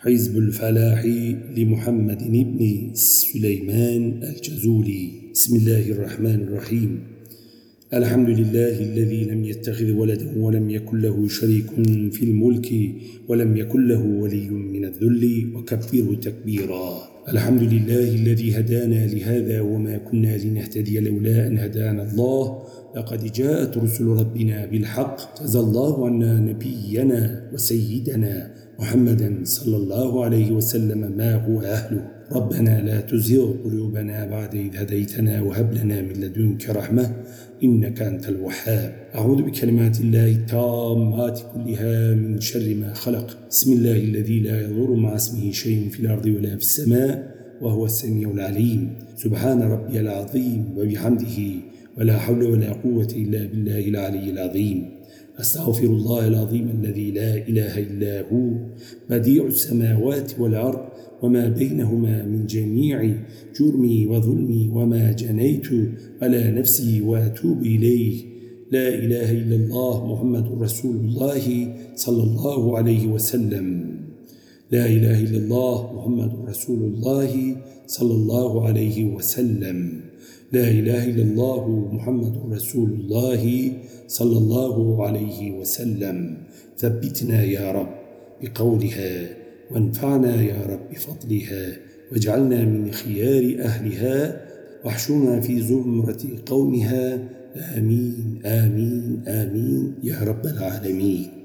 حزب الفلاح لمحمد بن سليمان الجزولي. بسم الله الرحمن الرحيم. الحمد لله الذي لم يتخذ ولدا ولم يكن له شريك في الملك ولم يكن له ولي من الذل وكبره تكبيرا. الحمد لله الذي هدانا لهذا وما كنا لنهتدي لولا أن هدانا الله لقد جاءت رسل ربنا بالحق جزى الله عنا نبينا وسيدنا محمدا صلى الله عليه وسلم ما هو أهله ربنا لا تزغ قلوبنا بعد إذ هديتنا وهب لنا من لدنك رحمة إنك أنت الوهاب أعوذ بكلمات الله التامات كلها من شر ما خلق بسم الله الذي لا يضر مع اسمه شيء في الأرض ولا في السماء وهو السميع العليم. سبحان ربي العظيم وبحمده ولا حول ولا قوة إلا بالله العلي العظيم. أستغفر الله العظيم الذي لا إله إلا هو بديع السماوات والأرض وما بينهما من جميع جرمي وظلمي وما جنيت على نفسي وأتوب إليه. لا إله إلا الله محمد رسول الله صلى الله عليه وسلم. لا إله إلا الله محمد رسول الله صلى الله عليه وسلم. لا إله إلا الله محمد رسول الله صلى الله عليه وسلم. ثبتنا يا رب بقولها وانفعنا يا رب بفضلها واجعلنا من خيار أهلها واحشرنا في زمرة قومها. آمين آمين آمين يا رب العالمين.